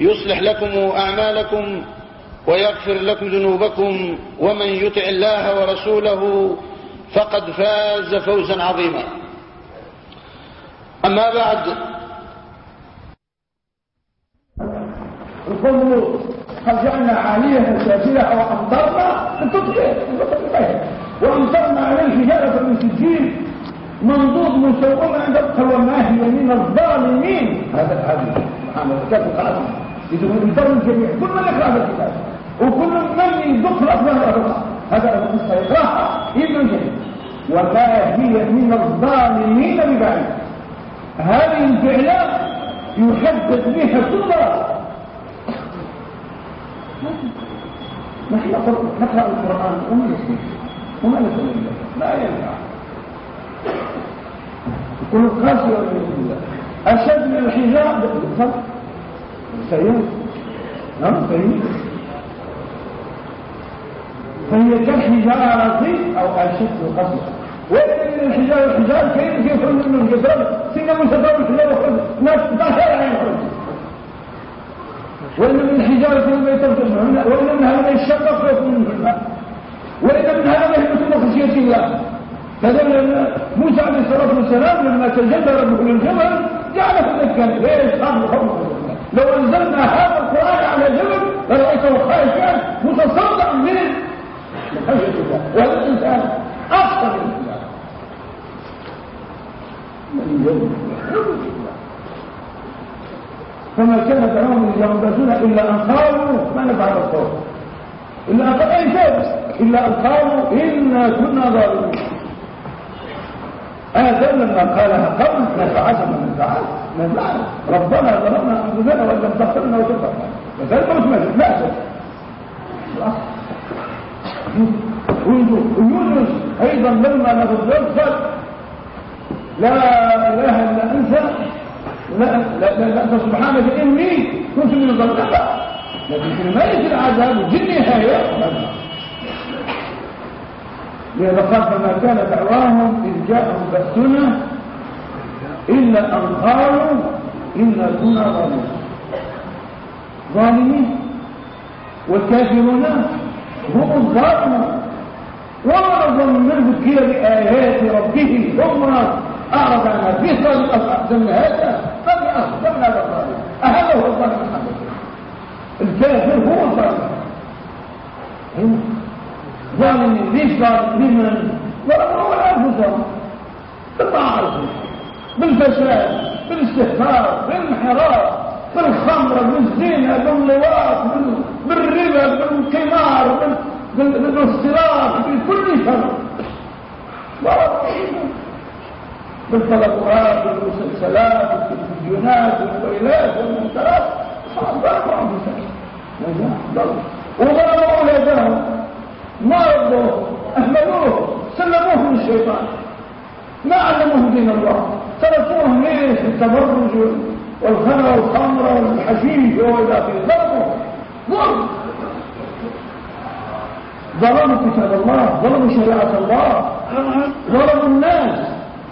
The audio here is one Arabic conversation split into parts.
يصلح لكم أعمالكم ويغفر لكم ذنوبكم ومن يطع الله ورسوله فقد فاز فوزا عظيما. أما بعد. القول قد جعلنا عالية سافلة وأمطرنا التطهير وأمطرنا عليه حجارة من سجين منضود مسومة عند القوى هي من الظالمين. هذا الحديث. سبحان الله. يدخل الدم الجميع كل من يقرأ هذا الكتاب وكل من يدق الأفضل هذا القصة يقرأها ابن الجميع. وما هي من الظالمين ببعيد. هذه الفعلة يحدد بها كل نحن نقرأ القرآن وما نسمع وما نسمع لا ينفع. يكون قاسي والعياذ بالله أشد من الحجاب؟ بالخلق نعم فهي كالحجارة أو أشد قسوة وإن من الحجاب الحجاب كيف يخرج منه الجبل سنة متدور الحجاب يخرج ناس تحت عين يخرج وإن من الحجارة ما يترجم وإن من فيكون منه الماء وإن منها ما يهبط من خشية الله. فدل موسى عليه الصلاة والسلام لما تجلى ربه للجبل جعله ذكا ليش قام لو أنزلنا هذا القرآن على جبل لرأيته خائفا متصدعا من خشية الإنسان من الله فما كان دعوهم ينبذون إلا أن قالوا ما نفعل الصوت إلا أن قالوا أي شيء؟ إلا أن قالوا إنا كنا ظالمين. آدم لما قالها قبل نفعت من نفعت نفعت ربنا ظلمنا أنفسنا وإن لم تغفر لنا وتغفر لنا فذلك مش لا شك. ويونس أيضا لما نفذ يغفر لا إله إلا أنت لا لا لا أنت سبحانك إني كنت من الظالمين. لكن في الميت العذاب نهاية لأن قال فما كان دعواهم إذ جاءهم بأسنا إلا أن قالوا إنا كنا ظالمين ظالمين والكافرون هم الظالمون. وما ظن من ذكر بآيات ربه ثم أعرض عنها في هذا فقد أصبحنا بالظالم أهذا هو الظالم الكافر هو الظالم ظالمين ليش ظالمين لمن ظلموا انفسهم بالمعاصي بالفساد بالاستهتار بالانحراف بالخمر بالزنا باللواط بالربا بالقمار بالاختلاط بكل شر. بالتلقات بالمسلسلات بالتلفزيونات بالموبايلات والمنكرات ضربوا انفسهم وضربوا اولادهم ما ربوه أهملوه سلموه للشيطان ما علموه دين الله. تركوه ليش؟ التبرج والخمر والخمر والحشيش والى اخره ظلم. ظلموا كتاب الله ظلموا شريعة الله. ظلموا الناس.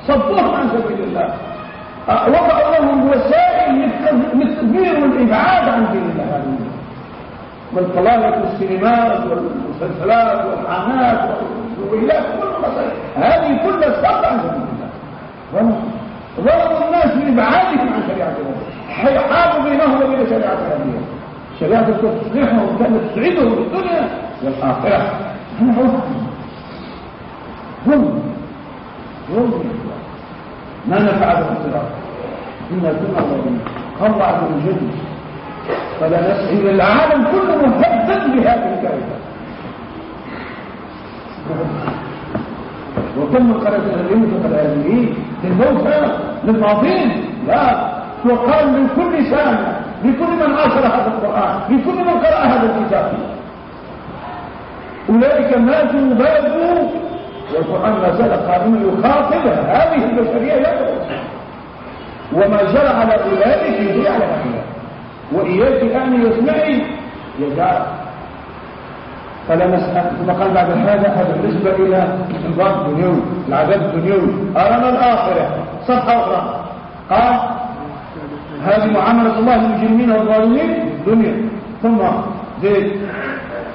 صدوهم عن سبيل الله. وضعوا لهم وسائل للتدبير والإبعاد عن دين الله. والطلالة والسينمات والمسلسلات والحانات المصاريف هذه كلها الصد عن الله. ظلموا الناس بإبعادهم عن شريعة الله حالوا بينهم وبين شريعة الأنبياء شريعة تصلحه وكانت تسعده في الدنيا والآخرة. هم. هم. ما نفع الاختراع إنا كنا ظالمين الله عز وجل فلا نسعي العالم كله مهدد بهذه الكارثة وكم من قرية الذين تقل هذه الموتى للماضين لا وقال من كل سنة لكل من عاشر هذا القرآن لكل من قرأ هذا الكتاب. أولئك ماتوا بابوا والقرآن ما زال قائما يخاطب هذه البشرية يدعو. وما جرى على أولئك يجري على هؤلاء وإياك أن يسمعي. يجعل نسأل. ثم قال بعد هذا هذا بالنسبة إلى الضرب الدنيوي العذاب الدنيوي. أرانا الآخرة. صفحة أخرى. قال هذه معاملة الله للمجرمين والظالمين الدنيا ثم زيد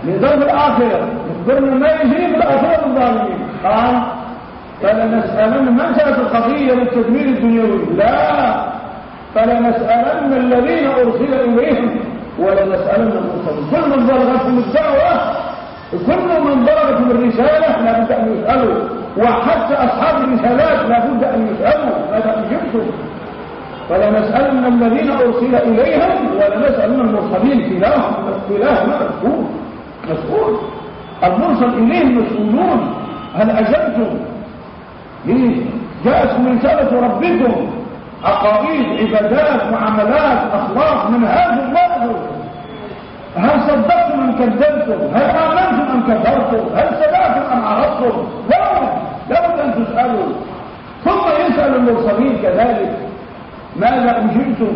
ضرب الآخرة. يخبرنا ما يجري في الآخرة الظالمين. قال فلنسألن من جاءت القضية للتدمير الدنيوي. لا. فلنسألن الذين أرسل إليهم ولنسألن المرسلين. كل من بلغتهم الدعوة كل من بلغتهم الرسالة لابد أن يسألوا. وحتى أصحاب الرسالات لابد أن يسألوا. ماذا أجبتم؟ فلنسألن الذين أرسل إليهم ولنسألن المرسلين. كلاهما كلاهما مسؤول مسؤول المرسل إليهم مسؤولون هل أجبتم؟ ليه جاءتكم رسالة ربكم. عقائد عبادات معاملات أخلاق منهاج الله هل صدقتم أم كذبتم؟ هل آمنتم أم كفرتم؟ هل سمعتم أم عرضتم لا لابد أن تسألوا. ثم يسأل المرسلين كذلك. ماذا أجبتم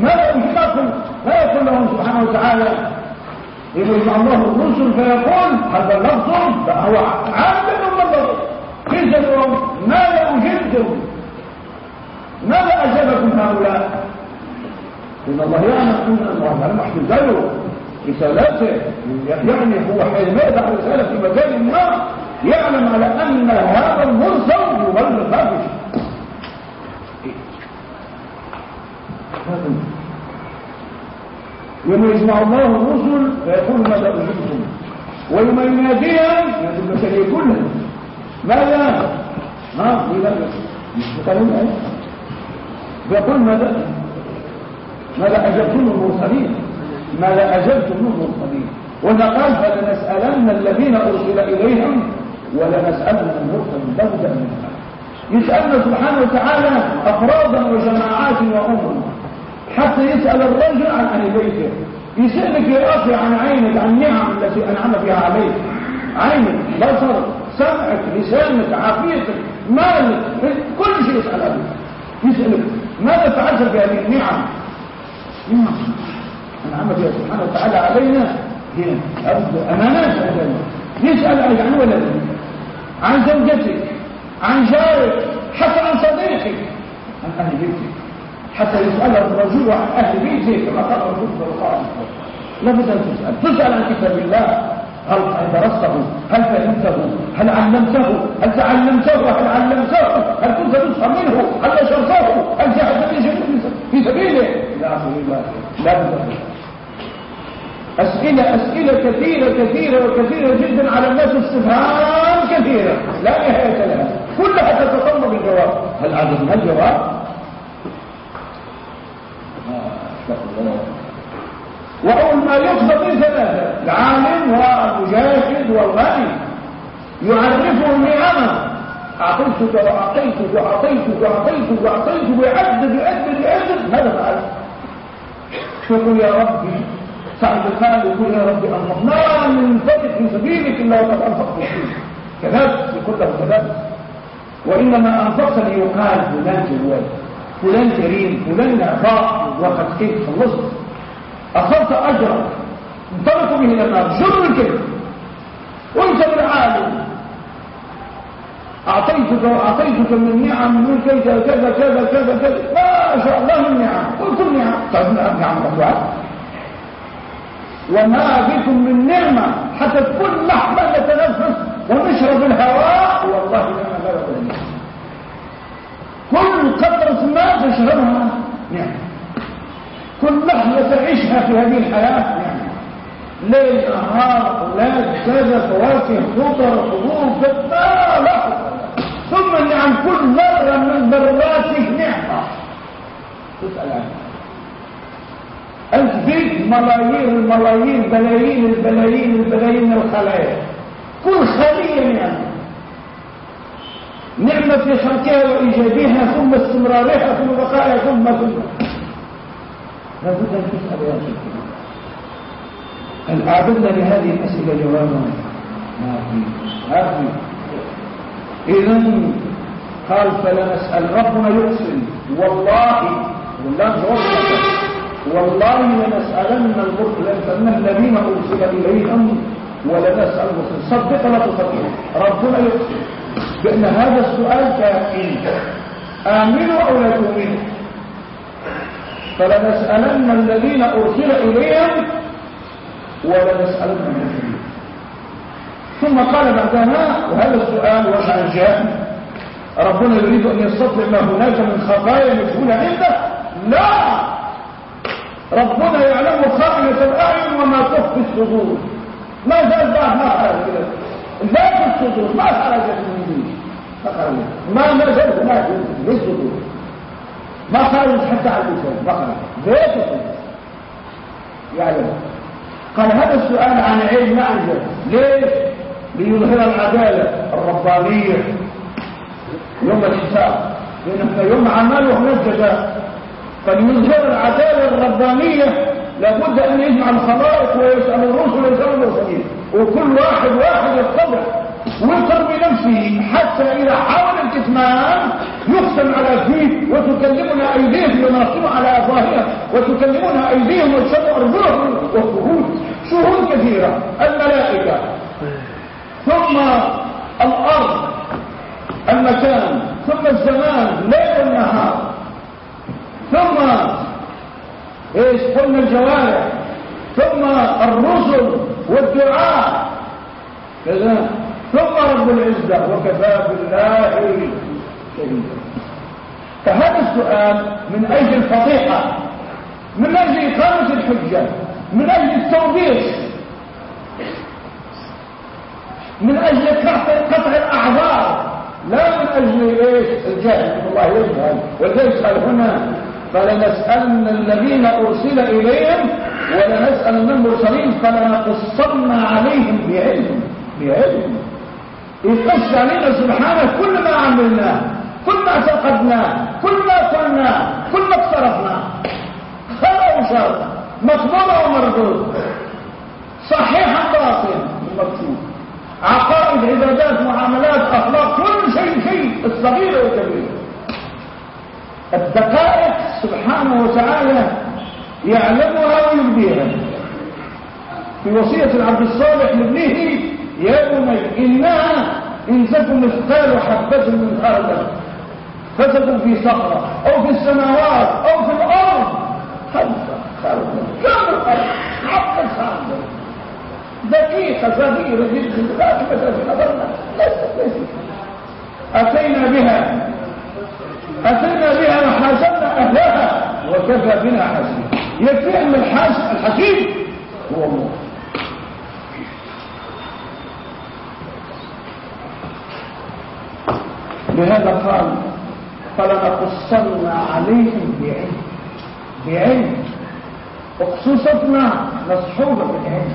ماذا أجبتم لا يقول لهم سبحانه وتعالى. يجمع الله الرسل فيقول هل بلغتم؟ فهو عامل بلغ يسألهم ماذا أجبتم ماذا أجابكم هؤلاء؟ إن الله يعلم أن الله لم يحفظ رسالته يعني هو حينما يدع رسالة في مكان ما يعلم على أن هذا المرسل يبلغ ما يوم يجمع الله الرسل فيقول ماذا أجبتم؟ ويوم يناديهم ينادي البشرية كلها؟ ماذا؟ ها؟ مش بتعلم؟ يقول ماذا؟ ماذا أجبتم المرسلين؟ ماذا أجبتم المرسلين؟ وإذا قال فلنسألن الذين أرسل إليهم ولنسألن المرسلين لابد من يسألنا سبحانه وتعالى أفرادا وجماعات وأمم. حتى يسأل الرجل عن أهل بيته. يسألك يا أخي عن عينك عن النعم التي أنعم بها عليك. عينك بصرك سمعك لسانك عافيتك مالك كل شيء يسأل عنه. يسألك ماذا فعلت بهذه النعم نعم. أنعم بها سبحانه وتعالى علينا. هي أمانات يسأل عن ولدك. عن زوجتك. عن جارك. حتى عن صديقك. عن أهل بيتك. حتى يسأل الرجل عن أهل بيته كما قال الرسول صلى الله عليه وسلم. لابد أن تسأل. تسأل عن كتاب الله. هل درسته هل فهمته؟ هل علمته؟ هل تعلمته؟ هل علمته؟ هل كنت نصحا منه؟ هل نشرته؟ هل جاهدت في سبيله؟ لا لا أسئلة أسئلة كثيرة كثيرة وكثيرة جدا على الناس استفهام كثيرة. لا نهاية لها. كلها تتطلب الجواب هل عددنا الجواب؟ وأول ما من ثلاثة العالم والمجاهد والغني يعرفه النعمة أعطيتك وأعطيتك وأعطيتك وأعطيتك وأعطيتك ويعدد يعدد يعدد ماذا فعل؟ يقول يا ربي. سعد الخالد يقول يا ربي أنفق ما من فضلك في سبيلك إلا وقد أنفق فيه. كذلك يقول له كذلك وإنما أنفقت ليقال فلان جواد فلان كريم فلان عطاء وقد كيف خلصت. أخذت أجرك انطلقوا به إلى النار. جر الكذب وانت بالعالم أعطيتك وأعطيتك من نعم من كذا كذا كذا كذا كذا ما شاء الله من نعم. قلت النعم طيب نعم نعم وما بكم من نعمة حتى كل لحظة نتنفس ونشرب الهواء. والله لا يقول كل قطرة ما تشربها. نعمة كل لحظة تعيشها في هذه الحياة. ليل نهار أولاد كذا فواكه خضر حبوب لا لا ثم النعم كل مرة من ذراتك نعمه تسأل عنها. انت فيك ملايين الملايين بلايين البلايين البلايين الخلايا. كل خلية نعمة. نعمة في خلقها وإيجادها ثم استمرارها ثم بقائها ثم ثم. لابد أن تسأل يا شيخ. هل أعددنا لهذه الأسئلة جوابا؟ ما في إذا قال فلنسأل ربنا يقسم والله والله والله لنسألن المرسلين الذين أرسل إليهم ولنسأل المرسلين صدق لا تصدق؟ ربنا يقسم بأن هذا السؤال كائن آمنوا أو لا تؤمنوا؟ فلنسألن الذين أرسل إليهم ولنسألن المرسلين ثم قال بعدها وهذا السؤال وما جاء ربنا يريد أن يستطلع ما هناك من خفايا مجهولة عنده لا! ربنا يعلم خائنة الأعين وما تخفي الصدور. ما زال بعد ما خرج لا في الصدور ما خرجت من ما خرجت ما نزلت ما حتى على اللسان ما خرجت ليه الصدور يعلم. قال هذا السؤال عن علم ما أنزل. ليش؟ ليظهر العدالة الربانية. يوم الحساب. لأن يوم عمل وهناك جزاء فليظهر العدالة الربانية. لابد أن يجمع الخلائق ويسأل الرسل ويسأل المرسلين. وكل واحد واحد يتضع ويقر بنفسه حتى إذا حاول الكتمان يقسم على فيه وتكلمنا أيديهم يناصرون على أفواههم وتكلمنا أيديهم وتشد أرجلهم وشهود شهود كثيرة. الملائكة. ثم الأرض. المكان. ثم الزمان. ليل والنهار ثم إيش؟ قلنا الجوارح. ثم الرسل والدعاء. كذا. ثم رب العزة وكفى بالله شهيدا. فهذا السؤال من أجل الفضيحة من أجل إقامة الحجة من أجل التوبيخ من أجل قطع الأعذار لا من أجل إيش؟ الجهل. الله يجهل وليس هنا. فلنسألن الذين أرسل إليهم ولنسألن المرسلين فلنقصن عليهم بعلم بعلم. يقص علينا سبحانه كل ما عملناه كل ما اعتقدناه كل ما قلناه كل ما اقترفناه خير وشر مقبول ومردود صحيح باطل؟ مكتوب عقائد عبادات معاملات أخلاق كل شيء شيء الصغير والكبير. الدقائق سبحانه وتعالى يعلمها ويبديها. في وصية العبد الصالح لابنه يا بني إنها إن تكن مثقال حبة من خردل فتكن في صخرة أو في السماوات أو في الأرض. خمسة خردل كم الأرض حبة خردل دقيقة صغيرة جدا خاتمة نظرنا ليست أتينا بها. أتينا بها وحاسبنا أهلها. وكفى بنا حسيب يكفي أن الحسيب هو الله لهذا قال فلنقصن عليهم بعلم بعلم. وخصوصتنا مصحوبة بالعلم.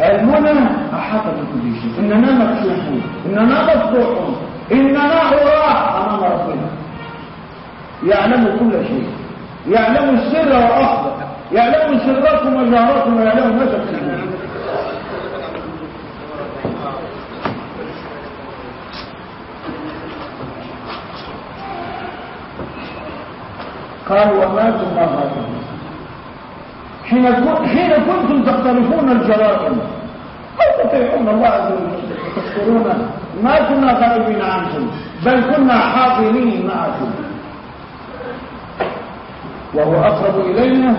علمنا أحاط بكل شيء. إننا مكشوفون إننا مفتوحون إننا عراة. أمام ربنا. يعلم كل شيء. يعلم السر وأخبر يعلم سركم وجهركم ويعلم ما تكسبون. قال وما غافلين. حين حين كنتم تقترفون الجرائم أو تطيعون الله عز وجل؟ وتذكرون ما كنا غائبين عنكم بل كنا حاضرين معكم. وهو أقرب إلينا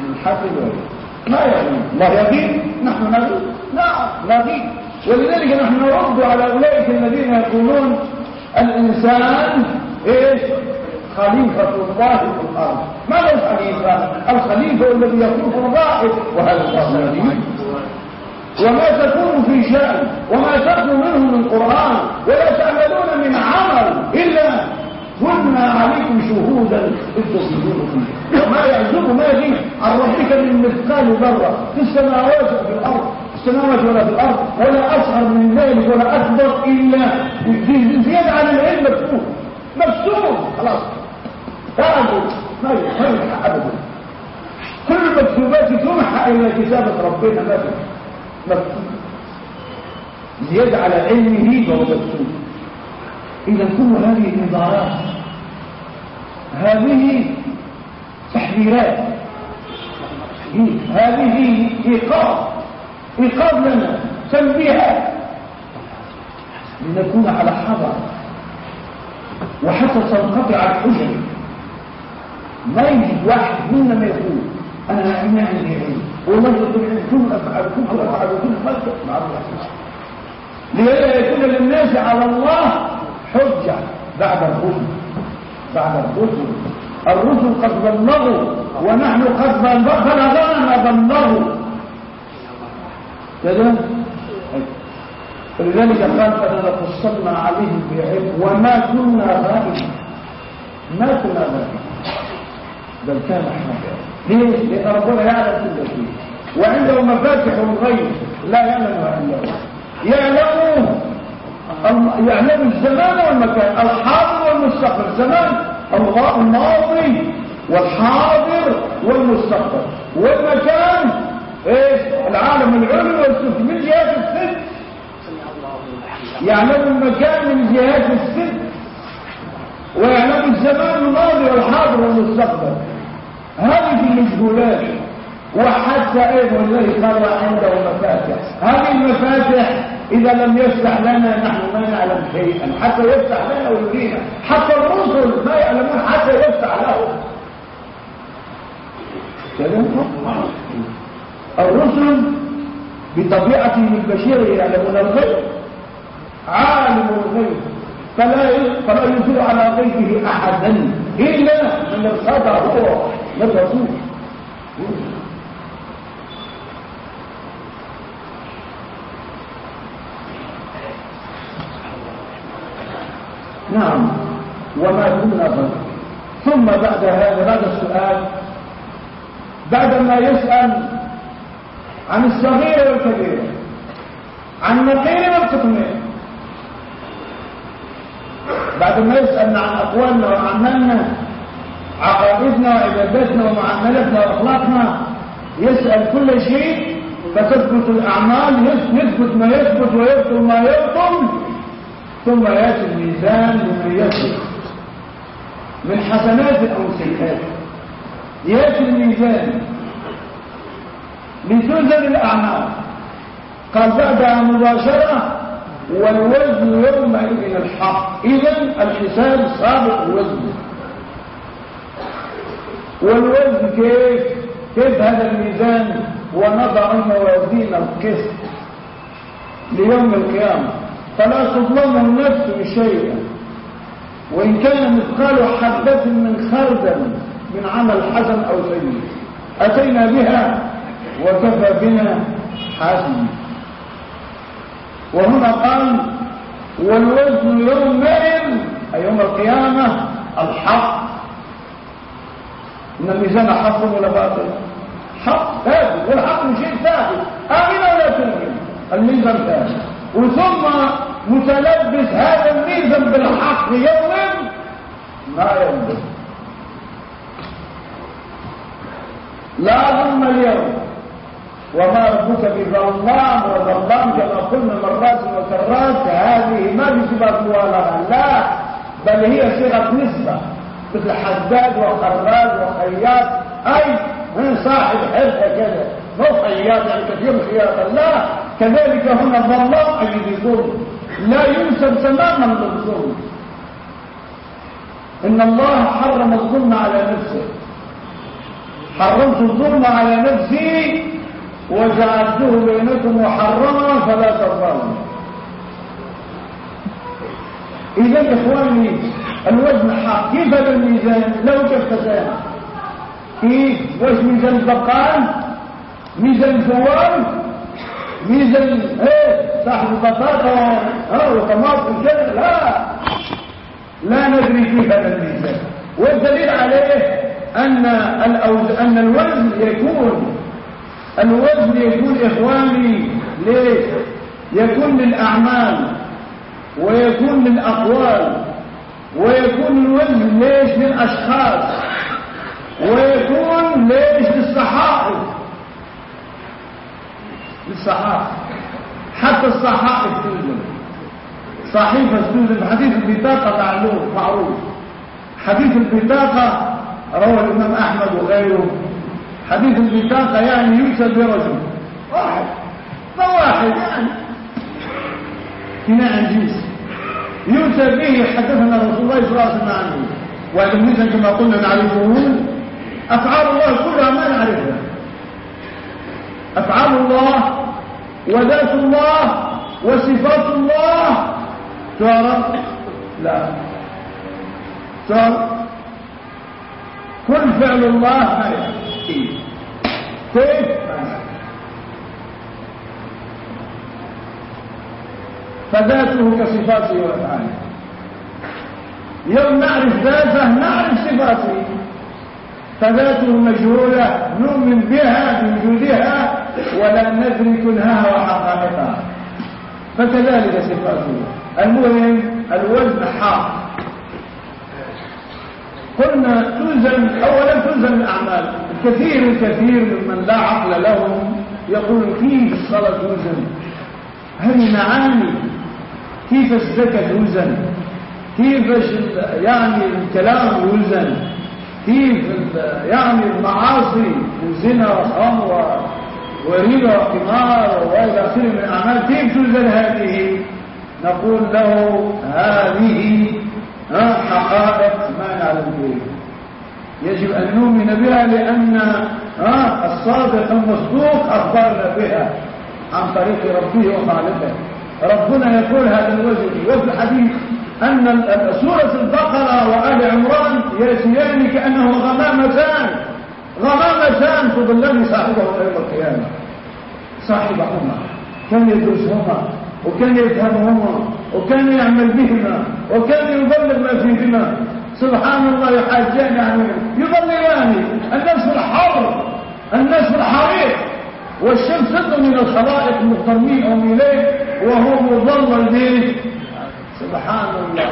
من حبل الوريد ما يعني الله يغيب. نحن نغيب. لا نغيب. ولذلك نحن نرد على أولئك الذين يقولون الإنسان إيش؟ خليفة الله في الأرض. ماذا الخليفة؟ الخليفة الذي يكون الرائد وهذا الله وما تكون في شأن. وما تكون منه من قرآن. ولا تعملون من عمل. إلا كنا عليكم شهودا إذ فيه وما يعزب ما يجي عن ربك من مثقال ذرة. في السماوات وفي الأرض. السماوات ولا في الأرض. ولا أصغر من ذلك ولا أكبر إلا. زيادة على العلم مكتوب مكتوب خلاص. تعالوا ما يحق أبدا كل المكتوبات تمحى إلى كتابة ربنا مثلا مكتوب على علمه وهو مكتوب. إذا كل هذه النظارات هذه تحذيرات. هذه إيقاظ. إيقاظ لنا. تنبيهات. لنكون على حذر. وحتى تنقطع الحجج. ما يجد واحد منا ما يقول. علم والله يقول كل أفعل كل أفعل كل خلق مع الله. لئلا يكون للناس على الله حجة بعد الرسل. بعد الرسل. الرسل قد بلغوا ونحن قد بلغنا بلغوا كذا؟ فلذلك قال فلنقصنا عليهم بعلم وما كنا غائبين. ما كنا غائبين. بل كان إحنا ليش؟ لأن ربنا يعلم كل شيء. وعنده مفاتح الغيب. لا يعلمها الا هو يعلم يعلم الزمان والمكان. الحاضر والمستقبل. الزمان الله الماضي والحاضر والمستقبل. والمكان. إيش؟ العالم العلوي والسفلي من جهات الست يعلم المكان من جهات الست ويعلم الزمان الماضي والحاضر والمستقبل. هذه المجهولات وحتى أيضا الذي قال عنده مفاتح هذه المفاتح إذا لم يفتح لنا نحن ما نعلم شيئا. حتى يفتح لنا ويرينا حتى الرسل ما يعلمون حتى يفتح لهم الرسل بطبيعتهم البشرية يعلمون الغيب. عالم الغيب. فلا فلا يزول على غيبه أحدا إلا من ارتضى هو للرسول نعم. وما كنا ظن. ثم بعد هذا هذا السؤال بعدما يسأل عن الصغير والكبير عن النقير والقطمير بعد ما يسألنا عن أقوالنا وأعمالنا عقائدنا وعبادتنا ومعاملتنا وأخلاقنا يسأل كل شيء فتثبت الأعمال يثبت ما يثبت ويبطل ما يبطل ثم يأتي الميزان بما يثبت من حسنات أو سيئات. يأتي الميزان. لتوزن الأعمال. قال بعدها مباشرة والوزن يومئذ الحق. إذا الحساب سابق الوزن والوزن كيف؟ كيف هذا الميزان؟ ونضع موازين القسط ليوم القيامة. فلا تظلم النفس شيئا وإن كان مثقال حبة من خردل من عمل حسن أو سيء. أتينا بها وكفى بنا حاسم وهنا قال والوزن يومئذ أي يوم القيامة الحق. إن الميزان حق ولا باطل؟ حق ثابت. والحق شيء ثابت. آمن ولا تؤمن؟ الميزان ثابت. وثم متلبس هذا الميزان بالحق يوم ما ينبغي لا ظلم اليوم. وما ربك بظلام وظلام كما قلنا مرات وكرات هذه ما بصفة مبالغة لا بل هي صيغة نسبة مثل حداد وخراج وخياط. أي صاحب حرفة كذا مو خياط يعني كثير خياطا لا كذلك هنا الظلام أي بظلم لا ينسب تماما للظلم. إن الله حرم الظلم على نفسه. حرمت الظلم على نفسي وجعلته بينكم محرما فلا تظلموا. إذا إخواني الوزن حق كيف هذا الميزان؟ لو كفتان كيف واش ميزان البقال ميزان الفوار ميزان إيه صاحب البطاطا ها وطماطم كذا لا لا ندري كيف هذا الميزان. والدليل عليه الأوز... أن الوزن يكون الوزن يكون إخواني ليش يكون للأعمال ويكون للأقوال ويكون الوزن ليش للأشخاص ويكون ليش للصحائف؟ للصحائف. حتى الصحائف توزن. صحيفة توزن. حديث البطاقة معروف. حديث البطاقة روى الإمام أحمد وغيره. حديث البطاقة يعني يوسف برجل. واحد. ما واحد يعني كناء جنس. يوسف به حدثنا رسول الله صلى الله عليه وسلم عنه. وتلميذا كما قلنا نعرفه أفعال الله كلها ما نعرفها. أفعال الله وذات الله وصفات الله. تعرف لا. تعرف كل فعل الله ما يعرف كيف فذاته كصفاته وافعاله يوم نعرف ذاته نعرف صفاته. فذاته مجهولة نؤمن بها بوجودها ولا ندري كنهاها وحقائقها فكذلك صفاته. المهم الوزن حق قلنا توزن اولا توزن الأعمال. الكثير الكثير ممن لا عقل لهم يقول كيف الصلاه توزن هذه معاني. كيف الزكاه توزن كيف يعني الكلام يوزن كيف يعني المعاصي وزنا وخمر وربا وقمار وإلى آخره من الأعمال؟ كيف توزن هذه؟ نقول له هذه حقائق ما نعلم به يجب أن نؤمن بها لأن الصادق المصدوق أخبرنا بها عن طريق ربه وخالقه. ربنا يقول هذا الوجه وفي الحديث أن سورة البقرة وآل عمران يأتيان كأنه غمامتان. غمامتان تضلان صاحبه يوم القيامة. صاحبهما. كان يدرسهما وكان يفهمهما وكان يعمل بهما وكان يبلغ ما فيهما. سبحان الله يحاجان يعني يضللان الناس في الحر الناس في الحريق. والشمس تطلع من الخلائق المغترمين إليه وهو مضلل به سبحان الله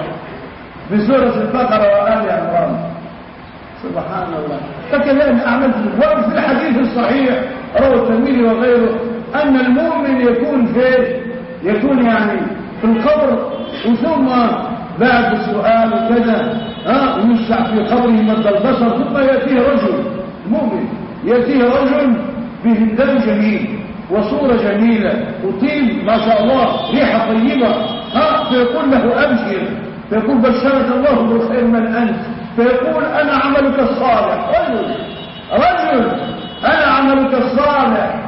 بسورة البقرة وآل عمران. سبحان الله فكذلك أعمل وفي الحديث الصحيح روى الترمذي وغيره أن المؤمن يكون في يكون يعني في القبر وثم بعد السؤال وكذا ها يشع في قبره مد البصر ثم يأتيه رجل مؤمن. يأتيه رجل بهندام جميل وصورة جميلة وطيب ما شاء الله ريحة طيبة. ها فيقول له أبشر. فيقول بشرك الله بالخير من أنت. فيقول أنا عملك الصالح. رجل رجل أنا عملك الصالح.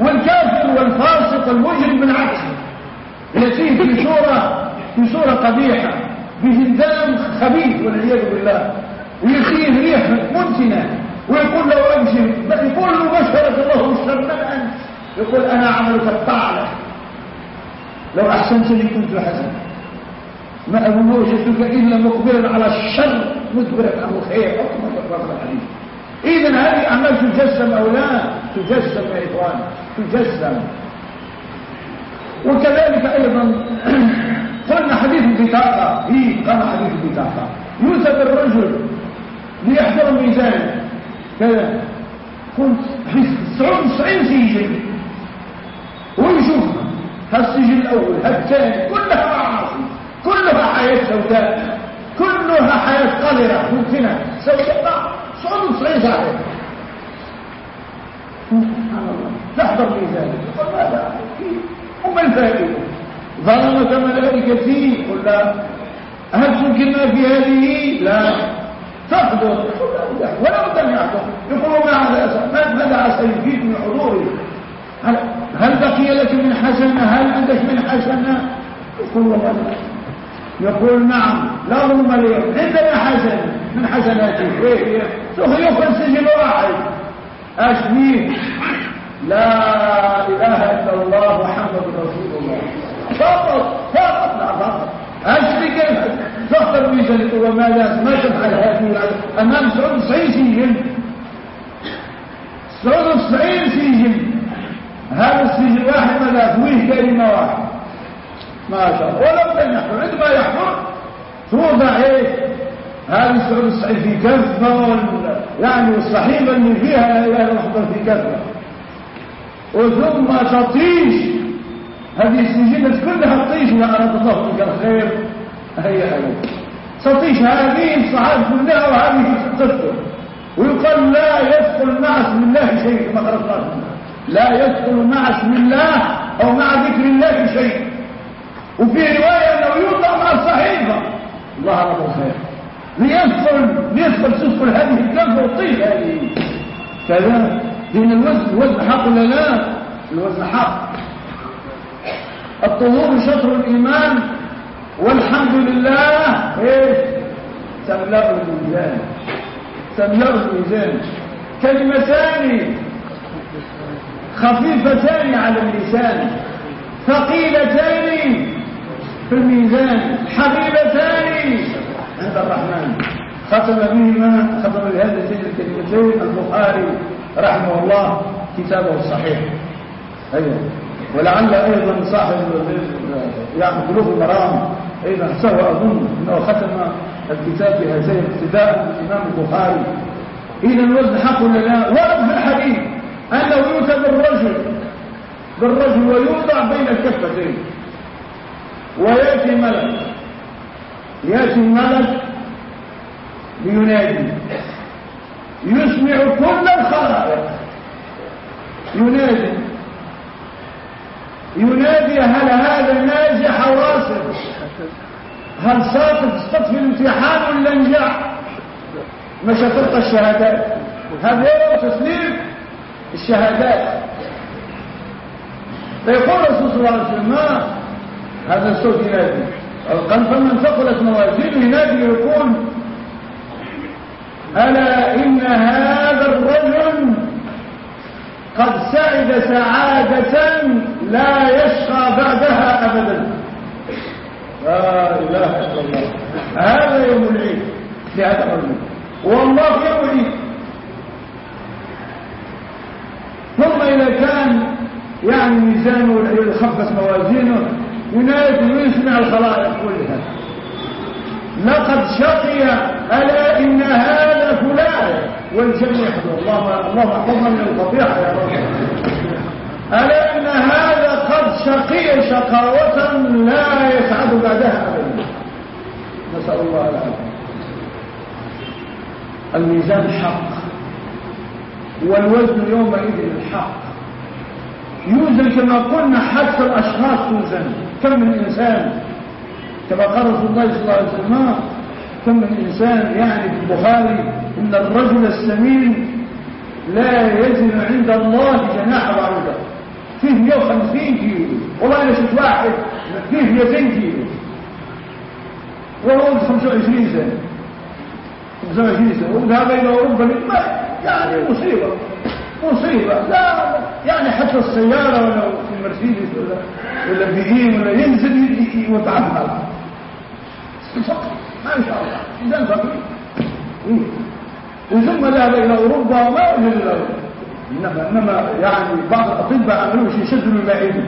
والكافر والفاسق المجرم بالعكس يأتيه في صورة في صورة قبيحة. بهندام خبيث والعياذ بالله. ويأتيه ريح منتنة. ويقول له امشي. يقول له بشرك الله بالشر من أنت. يقول أنا عملك الطاعه لو أحسنت لي كنت حسنا ما وجدتك إلا مقبلا على الشر. مدبرا عن الخير. كما تقرا الحديث اذا هذه أعمال تجسم أو لا؟ تجسم يا إخوان. تجسم. وكذلك أيضا قلنا حديث البطاقه هي قال حديث البطاقه يوسف الرجل ليحضر الميزان كذا. قلت تسعون تسعين سجن. ويشوفها هالسجن الأول هالثاني كلها معاصي. كلها حياة سوداء. كلها حياة قذرة ممكنة. سوداء. تسعون وتسعين ساعة سبحان الله. تحضر ماذا وما الفائدة؟ ظلمك ملائكتي قل لا. هل تمكننا في هذه؟ لا. تحضر ولا يحضر يقولوا ما هذا ماذا سيفيد من حضوره. هل, بقي لك من حسنة؟ هل عندك من حسنة؟ يقول والله يقول نعم. لا ظلم اليوم. عندنا حسن. من حسناته سوف يخرج سجن واحد. اش لا إله إلا الله محمد رسول الله. فقط فقط لا فقط اشري كيف؟ تختار ميزان وما ما تفعل هذه امام سعود سجن سعود سجن هذا السجن واحد ما فيه كلمة واحدة. ما شاء الله. ولو لم يحضر عندما يحضر توضع إيه؟ هذه السعود الصعيد في كفة. يعني الصحيفه اللي فيها اله الا في كفة. وثم تطيش هذه السجينة كلها تطيش لا أراد الله الخير. هي حلو تطيش هذه الصحابة كلها وهذه تدخل ويقال لا يدخل مع اسم الله شيء كما الله. لا يدخل مع اسم الله أو مع ذكر الله شيء. وفي رواية أنه يوضع مع الصحيفة الله رب الخير. ليدخل ليدخل تدخل هذه الكلمة وتطيش هذه. كذا. دين الوزن الوزن حق ولا لا؟ الوزن حق. الطهور شطر الإيمان والحمد لله إيه؟ تملأ الميزان تملأ الميزان كلمتان خفيفتان على اللسان. ثقيلتان في الميزان. حبيبتان. عند الرحمن. ختم بهما ختم بهذه الكلمتين. البخاري رحمه الله كتابه الصحيح. أيوة. ولعل أيضا صاحب يعني قلوب المرام أيضا سوى أظن أنه ختم الكتاب بهذين ابتداء الإمام البخاري. إذا الوزن حق ولا لا؟ ورد في الحديث أنه يؤتى بالرجل بالرجل ويوضع بين الكفتين. ويأتي ملك يأتي الملك لينادي. يسمع كل الخلائق. ينادي. ينادي هل هذا ناجح أو راسب هل ساقط سقط في الامتحان ولا نجح مش تلقى الشهادات؟ هذا تسليم الشهادات؟ فيقول الرسول صلى الله عليه وسلم هذا الصوت ينادي. قال فمن ثقلت موازينه ينادي يقول ألا إن هذا الرجل قد سعد سعادة لا يشقى بعدها أبدا. لا إله إلا الله. هذا يوم العيد لهذا الرجل والله يوم العيد. ثم إذا كان يعني ميزانه يخفف موازينه ينادي ويسمع الخلائق كلها. لقد شقي ألا إن هذا فلان؟ والجميع يحضر. اللهم اللهم احفظنا من الفضيحة يا رب. ألا إن هذا قد شقي شقاوة لا يسعد بعدها أبدا. نسأل الله العافية. الميزان حق. والوزن يومئذ الحق. يوزن كما قلنا حتى الأشخاص توزن. كم من إنسان كما قال رسول الله صلى الله عليه وسلم كم من إنسان يعني في البخاري إن الرجل السمين لا يزن عند الله جناح بعوضة. فيه 150 كيلو. والله أنا شفت واحد فيه 200 كيلو. وهو 25 سنة. 25 سنة. وذهب إلى أوروبا يعني مصيبة. مصيبة. لا يعني حتى السيارة ولا في المرسيدس ولا ولا بيجين ولا ينزل فقط ما شاء الله إنسان فقير ثم ذهب إلى أوروبا وما وجد له إنما, إنما يعني بعض الأطباء عملوا شيء شدوا المعدة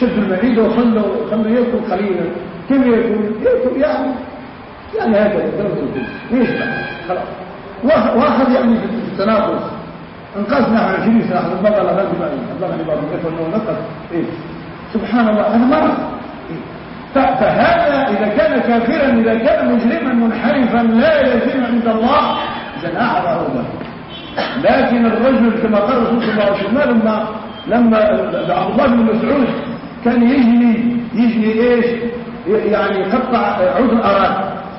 شدوا المعدة وخلوا خلوا يأكل قليلا كم يأكل؟ يأكل يعني يعني هكذا ليش خلاص واخذ يعني في التناقص انقذنا عن سنة أخذ البقرة بعد الله عن بعض الإخوة أنه نقص إيه سبحان الله هذا مرض فهذا إذا كان كافرا إذا كان مجرما منحرفا لا يزن عند الله جناح بعوضة لكن الرجل كما قال رسول الله صلى الله عليه وسلم لما لما عبد الله بن مسعود كان يجني يجني إيش؟ يعني يقطع عود الاراد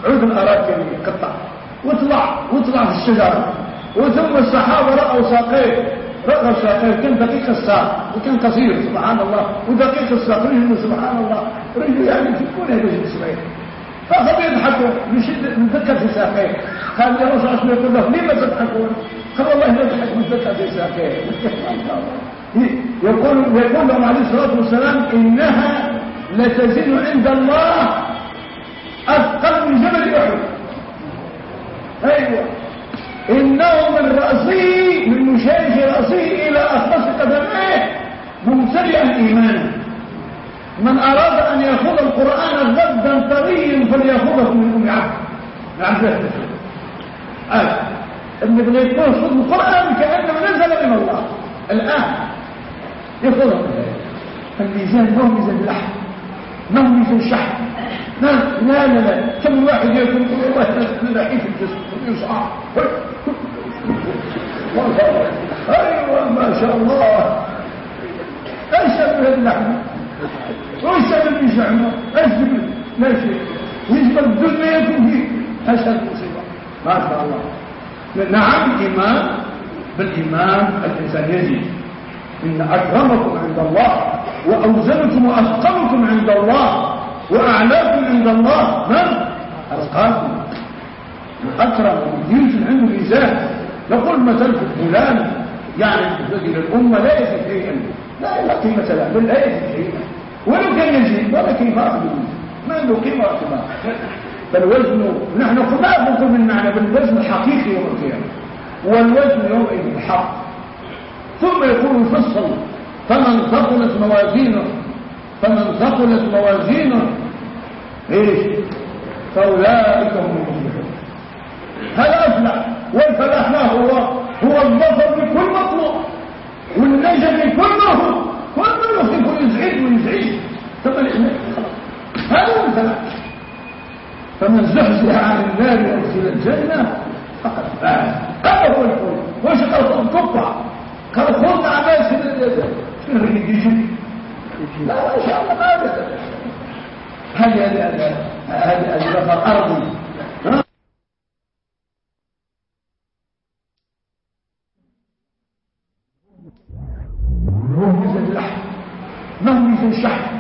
عود الاراد كان يقطع وطلع وطلع في الشجرة. وثم الصحابة رأوا ساقيه. رأوا ساقيه كان دقيق الساق وكان قصير سبحان الله ودقيق الساق رجله سبحان الله رجله يعني تكون هذا الجسمين فهم يضحكوا من ذكر في ساقيه قال يا رسول الله يقول له لما تضحكون؟ قال والله نضحك من ذكر في ساقيه يقول يقول لهم عليه الصلاة والسلام إنها لتزن عند الله أثقل من جبل أحد. أيوه. إنه من راسه من مشارك راسه إلى اخمص قدميه ممتلئا ايمانا. من أراد أن يأخذ القرآن غدا طريا فليأخذه من أم عبد. عبد آه. ابن يكون خذ القرآن كأنه نزل من الله. الآن ياخذه الميزان هو ميزان اللحم ميزان شحم لا لا لا لا. كم واحد يقول والله أنا في الجسم يصعب أيوه ما شاء الله. أيش من اللحم وايش من الجعمه أيش لا شيء. يجب الدنيا يكون فيه اشد مصيبه ما شاء الله. نعم ايمان بالايمان الانسان يزيد إن أكرمكم عند الله وأوزنكم واثقلكم عند الله وأعلاكم عند الله. من؟ اتقاكم أكرم يوجد عنده ميزان نقول مثلا فلان يعني الذي الأمة لا يزيد شيئا. لا لا قيمة له بل لا يزيد شيئا. ولو كان يزيد ولا كيف اخذ ما عنده قيمة واعتبار فالوزن نحن ما نقول من معنى بالوزن الحقيقي يوم القيامة. والوزن يومئذ الحق ثم يكون فصل فمن ثقلت موازينه فمن ثقلت موازينه إيش؟ فأولئك هم المفلحون. هذا أفلح والفلاح ما هو هو الظفر بكل مطلوب والنجم كله كله يخيف يزعج ويزعج طب هذا هو الفلاح فمن زحزح عن النار وادخل الجنة فقد فاز. هذا هو الفوز. وش قال القطع قال خذ اعمال سنه شنو يجي لا ما شاء الله ما ابدا هذه هذه هذه ظفر ارضي ما هو ميزان الشحم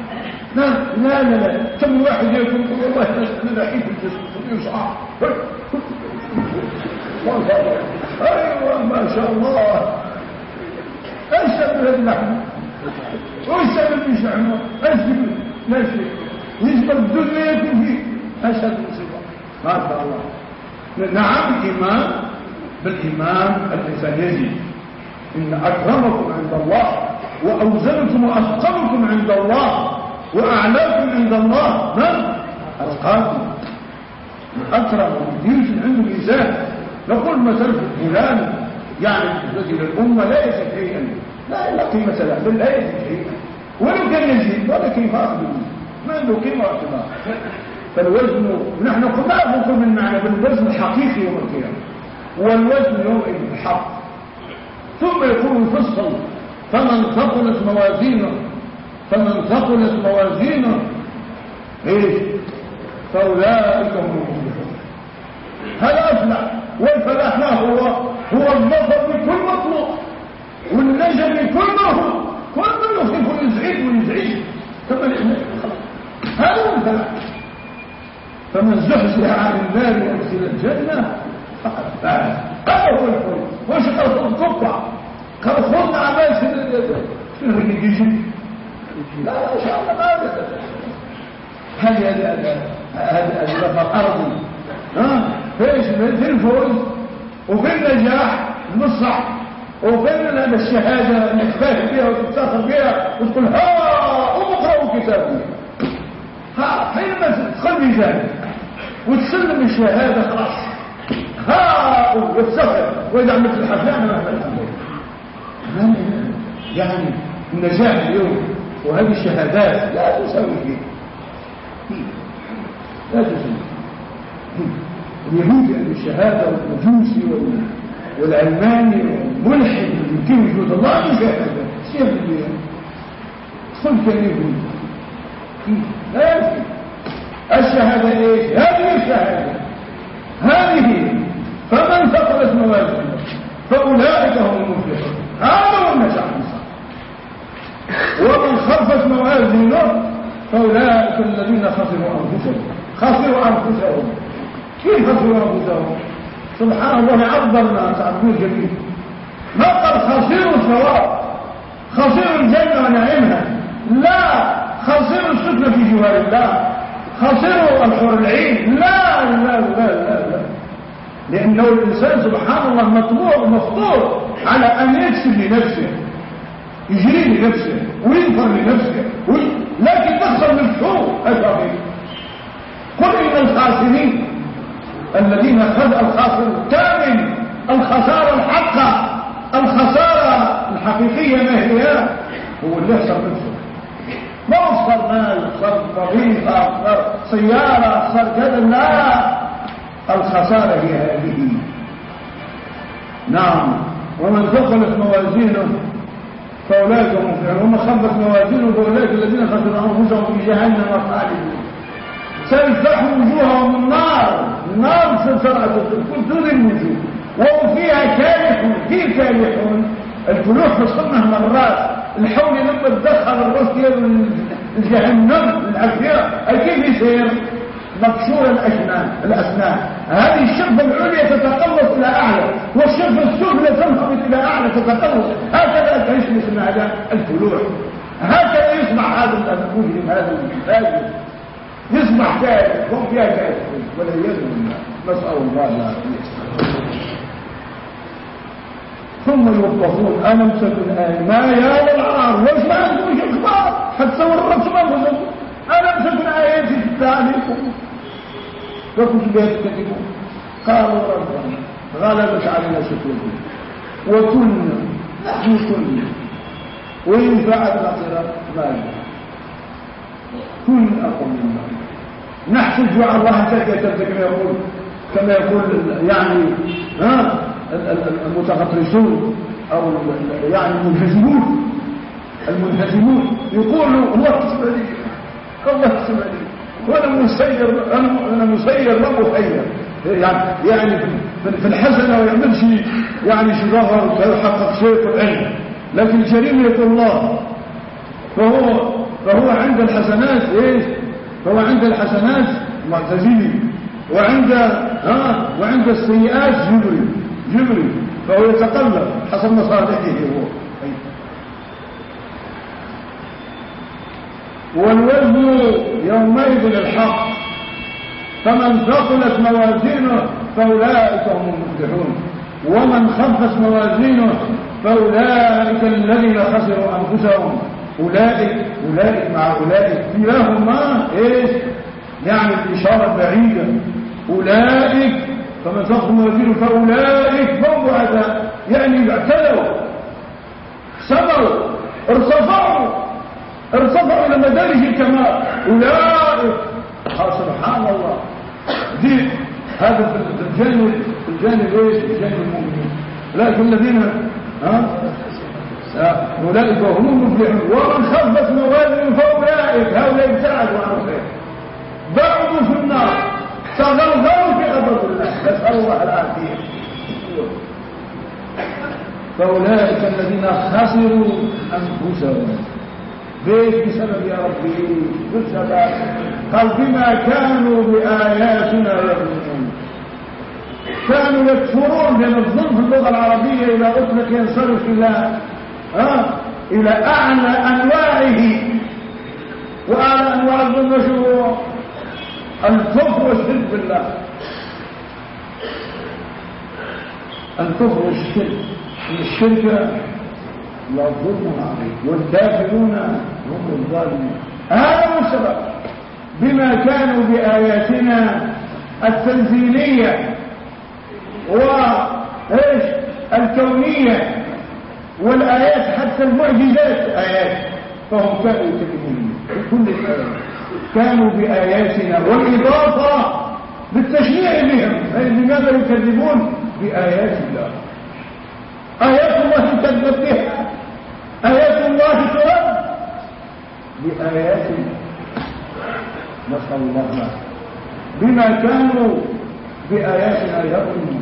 لا لا لا لا كم واحد يقول والله أنا رحيم في الجسم يصعب أيوه ما شاء الله إيش من اللحم وايش من إيش لا شيء يجب الدنيا يكون فيه اشهد مصيبه ما شاء الله. نعم الايمان بالإيمان الإنسان يزيد إن أكرمكم عند الله وأوزنكم وأثقلكم عند الله وأعلاكم عند الله. من؟ أتقاكم أكرم يوجد عنده ميزان نقول مثلا فلان يعني الذي للأمة لا يزيد شيئا. لا لا قيمة له بل لا يزيد ولو كان يزيد ولا كيف أخذ؟ ما عنده قيمة واعتبار. فالوزن نحن ما نقول من معنى بالوزن الحقيقي يوم القيامة. والوزن يومئذ الحق ثم يكون فصل فمن ثقلت موازينه فمن ثقلت موازينه إيش فأولئك هم المفلحون. هذا أفلح. والفلاح ما هو؟ هو الظفر بكل مطلوب والنجم كله كله يخيف يزعج ويزعج كما هذا هو الفلاح فمن زحزح عن النار وأدخل الجنة فقد فاز. هذا هو الفوز وش القطع قال خذ أعمال شنو يجي. لا لا إن شاء الله ما ابدا هذه هذه هذه أرضي؟ ها؟ فيش في الفوز وفي النجاح النصح وفي الشهادة انك فاهم فيها وتفتخر بها وتقول ها اقرأوا كتابي. ها حينما تدخل ميزان وتسلم الشهادة خلاص. ها وتفتخر وإذا عملت الحفله أنا ما عملت يعني النجاح اليوم وهذه الشهادات لا تساوي شيء لا تساوي اليهودي عنده الشهادة والمجوسي والعلماني والملحد يمكن وجود الله مشاهده سيف الدنيا صلب يهودي لا يمكن. الشهادة إيش؟ هذه الشهادة. هذه. فمن ثقلت موازنة فأولئك هم المفلحون. هذا هو النجاح ومن خفت موازينه فأولئك الذين خسروا أنفسهم. خسروا أنفسهم. كيف خسروا أنفسهم؟ سبحان الله عبرنا تعبير جميل ما قال خسروا الثواب خسروا الجنة ونعيمها. لا خسروا السكنة في جوار الله. خسروا الحور العين. لا لا لا لا لا لأنه الإنسان سبحان الله مطبوع مفطور على أن يكسب لنفسه يجري لنفسه وينفر لنفسه وي... لكن تخسر الشعور أشعرين قل إن الخاسرين الذين خذ الخاسر الكامل الخسارة الحقة الخسارة الحقيقية ما هي؟ هو اللي يخسر نفسه ما خسر مال خسر وظيفة خسر سيارة خسر كذا لا الخسارة هي هذه. نعم. ومن ثقلت موازينه فأولئك هم مفلحون ومن خفت موازينه فأولئك الذين خسروا أنفسهم في جهنم خالدون سيفتح وجوههم النار. النار سلسلة دون الوجوه وهم فيها كالحون كيف كالحون الجلوح في الصنة مرات. الحول لما تدخل الرأس ديال الجهنم العافية كيف يصير؟ مكسور الأسنان الأسنان. هذه الشفة العليا تتقلص إلى أعلى والشفة السفلى تنهبط إلى أعلى تتقلص. هكذا تعيش مثل هذا الفلوح هكذا يصبح هذا المجرم هذا الفاجر يصبح كافر هم فيها كافر والعياذ بالله نسأل الله العافية. ثم يوقفون مسكن آية ما يا العار وش ما عندكم وش إخبار؟ حتى ورطوا انفسكم أنا مسكن آياتي عليكم وكنت بيت كتبون قالوا ربنا غلبت علينا شكوتنا وكنا نحن كنا. وإن فعل نصر مالنا كن أقوم الله نحسد على الله كما يقول كما يقول يعني ها المتغطرسون أو يعني المنهزمون. المنهزمون يقولوا هو قسم لي. الله قسم لي. وأنا مسير أنا مسير ما مسير. يعني يعني في الحسنه ويعمل شيء يعني شيء ظهر ويحقق شيء في العلم لكن جريمه الله فهو فهو عند الحسنات إيش؟ فهو عند الحسنات معتزلي وعند ها؟ وعند السيئات جبري جبري فهو يتقلب حسب مصالحه هو. والوزن يومئذ الحق فمن ثقلت موازينه فأولئك هم المفلحون ومن خفت موازينه فأولئك الذين خسروا أنفسهم. أولئك أولئك مع أولئك كلاهما إيش؟ يعني الإشارة بعيدة. أولئك فمن ثقلت موازينه فأولئك فوق هذا يعني اعتدوا سمروا ارتفعوا ارتفعوا إلى مدارج الكمال أولئك. سبحان الله. دي هذا الجانب الجانب إيش؟ الجانب المؤمنين. لكن الذين ها؟ أولئك هم المفلحون. ومن خفت موازين فأولئك هؤلاء ابتعدوا عن الخير. بعضوا في النار. تغلغلوا في غضب الله. نسأل الله العافية. فأولئك الذين خسروا أنفسهم. ليش؟ بسبب يا ربي بسبب قال بما كانوا بآياتنا يظلمون كانوا يكفرون لأن الظلم في اللغة العربية إذا أطلق ينصرف إلى إلى أعلى أنواعه. وأعلى أنواع الظلم شو؟ الكفر والشرك بالله. الكفر والشرك. الشرك لا ظلم عليه. والكافرون هم الظالمون. هذا هو السبب بما كانوا بآياتنا التنزيلية وإيش الكونية. والآيات حتى المعجزات آيات. فهم كانوا يكذبون بكل الآيات. كانوا بآياتنا والإضافة بالتشريع بهم. لماذا يكذبون؟ بآيات الله. آيات الله تكذب بها. آيات الله ترد. بآيات نسأل الله. بما كانوا بآياتنا يؤمنون.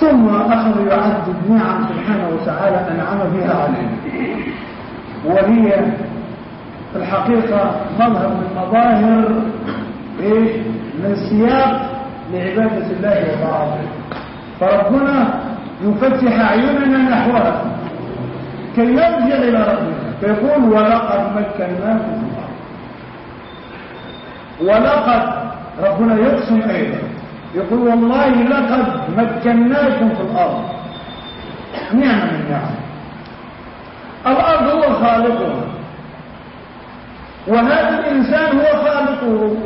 ثم أخذ يعدد نعم سبحانه وتعالى أنعم بها عليه. وهي في الحقيقة مظهر من مظاهر إيش؟ من سياق لعبادة الله وطاعته. فربنا يفتح أعيننا نحوها. كي نرجع إلى ربنا فيقول ولقد مكناكم في الأرض. ولقد ربنا يقسم أيضا. يقول والله لقد مكناكم في الأرض. نعم نعم الأرض هو خالقها وهذا الإنسان هو خالقه.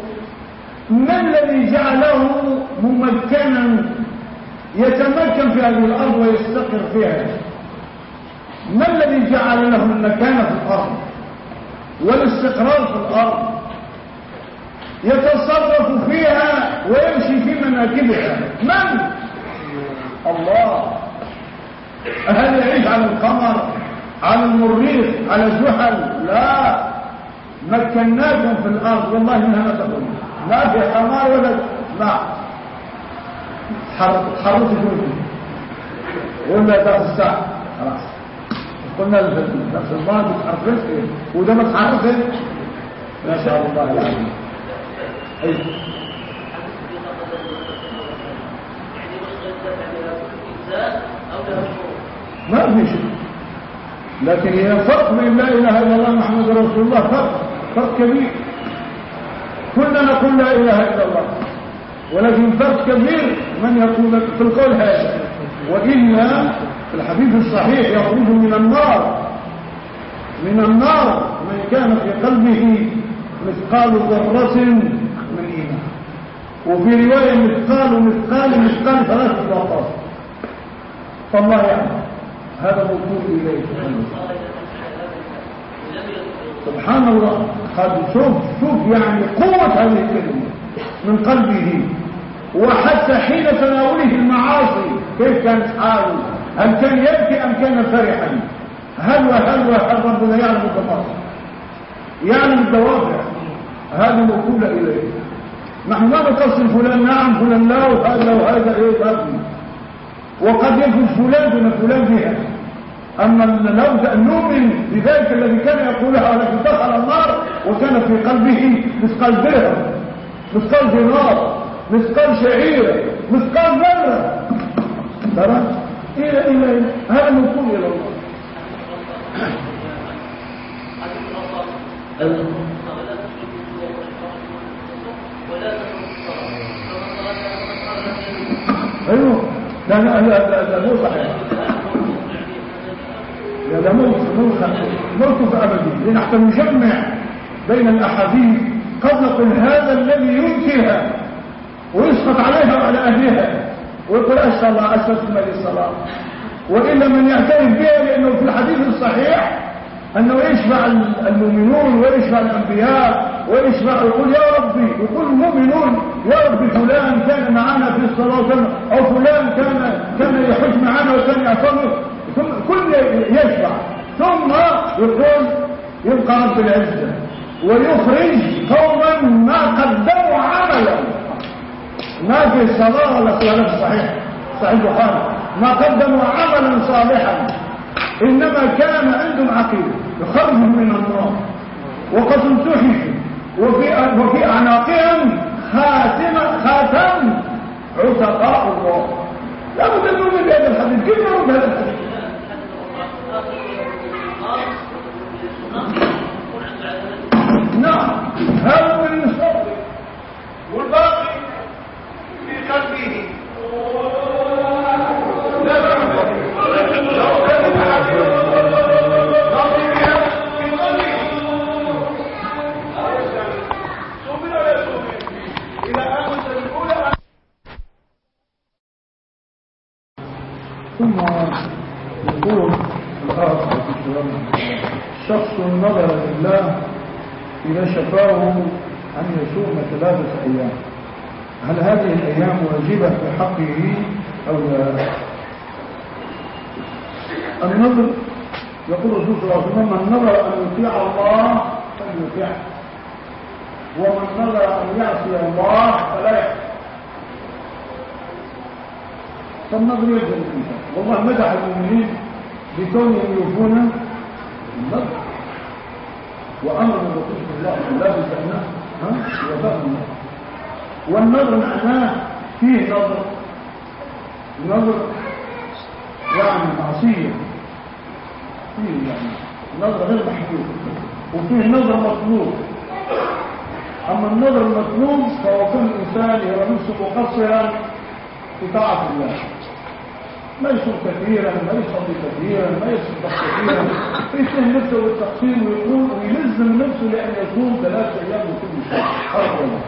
ما الذي جعله ممكنا يتمكن في هذه الأرض ويستقر فيها؟ ما الذي جعل له المكان في الأرض والاستقرار في الأرض؟ يتصرف فيها ويمشي في مناكبها. من؟ الله. هل يعيش على القمر على المريخ على زحل لا. مكناكم في الأرض. والله إنها ما تقول. لا في حمار ولا لا. تحرك جوزي ولا تاخذ الساعة. خلاص. قلنا في الماضي تحرك وده ما تحرك ما شاء الله. العظيم ما في شيء. لكن هي فرق بين لا إله إلا الله محمد رسول الله فرق فرق كبير. كلنا نقول لا إله إلا الله ولكن فرق كبير من يقول في القول هذا. وإلا في الحديث الصحيح يخرج من النار من النار من كان في قلبه مثقال ذرة وفي رواية مثقال مثقال مثقال ثلاثة ذرات فالله يعلم. هذا موصول إليه. سبحان الله. قد شوف شوف يعني قوة هذه الكلمة من قلبه. وحتى حين تناوله المعاصي كيف كانت حاله؟ هل كان يبكي أم كان فرحا؟ هل وهل وهل؟ ربنا يعلم التفاصيل يعلم الدوافع هذا موصول إليه. نحن لا نقصر فلان نعم فلان لا وهذا وهذا إيه باقي وقد يكون فلان دون فلان بها أما لو نؤمن بذلك الذي كان يقولها ولكن دخل النار وكان في قلبه مثقال درهم مثقال دينار مثقال شعير مثقال ذره ترى؟ إلى إلى هذا موصول إلى الله. أيوه. لا لا لا لا مو صحيح. لا ده موت موت موت ابدي لأن حتى نجمع بين الأحاديث قد نقول هذا الذي ينكرها ويسقط عليها وعلى أهلها ويقول اسال الله استثمر للصلاه وإلا من يعترف بها لأنه في الحديث الصحيح أنه يشفع المؤمنون ويشفع الأنبياء ويشفع يقول يا ربي يقول المؤمنون يا ربي فلان كان معنا في الصلاة أو فلان كان كان يحج معنا وكان يعتمر. ثم كل يشفع. ثم يقول يبقى رب العزة ويخرج قوما ما قدموا عملا. ما في الصلاة ولا صلاه صحيح. صحيح البخاري. ما قدموا عملا صالحا. إنما كان عندهم عقيدة. يخرجهم من النار. وقد امتحنوا وفي وفي أعناقهم خاتم خاتم عتقاء الله. لا بد أن نؤمن بهذا الحديث. كيف نؤمن بهذا الحديث نعم هذا من المستقبل والباقي في قلبه ثم يقول الآخر شخص نظر لله إذا شفاه أن يصوم ثلاثة أيام هل هذه الأيام واجبة في حقه أو لا النظر يقول الرسول صلى الله عليه وسلم من نظر أن يطيع الله فليطيعه ومن نظر أن يعصي الله فلا يعصي فالنظر يجب الإنسان والله مدح بكونهم يوفون النظر. وأمر بخشم الله لا بد أن النظر. والنظر معناه فيه نظر. نظر يعني معصية. فيه يعني نظر غير محدود. وفيه نظر مطلوب. أما النظر المطلوب فهو كل إنسان يرى نفسه مقصرا في طاعة الله. ما يصوم كثيرا ما يصلي كثيرا. ما يصدق كثيرا يتهم نفسه بالتقصير ويقول ويلزم نفسه لأن يصوم ثلاثة أيام من كل شهر أربعة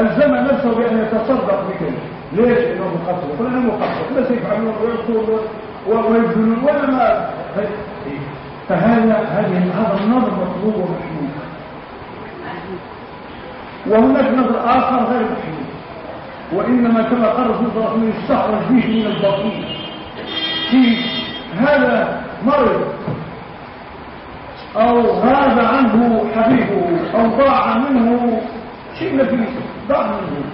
ألزم نفسه بأن يتصدق بكذا ليش؟ لأنه مقصر يقول أنا مقصر بس يفعلون ويعطون ويبذلون ولا ما فهذا هذه هذا النظر مطلوب ومحمود. وهناك نظر آخر غير محمود. وإنما كما قال صلى الله وسلم يستخرج به من الباطين في هذا مرض أو غاب عنه حبيبه أو ضاع منه شيء نفيس ضاع منه.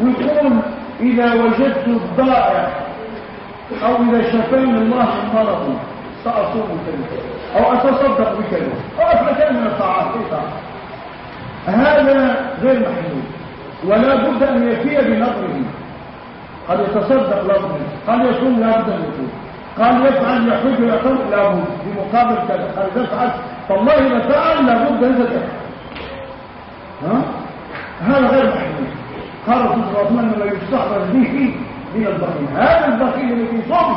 ويقول إذا وجدت الضائع أو إذا شفاني الله من مرض سأصوم كذا أو أتصدق بكذا أو أفعل من الطاعات. هذا غير محمود ولا بد أن يفي بنظره. قد يتصدق لابد قال يصوم لا بد أن يصوم قال يفعل يحج ويقوم لا بد. بمقابل كذا. قال يفعل فالله إذا فعل لا بد أن تفعل ها؟ هذا غير محمود قال رسول الله صلى الله عليه وسلم يستحضر به من البخيل. هذا البخيل اللي يصوم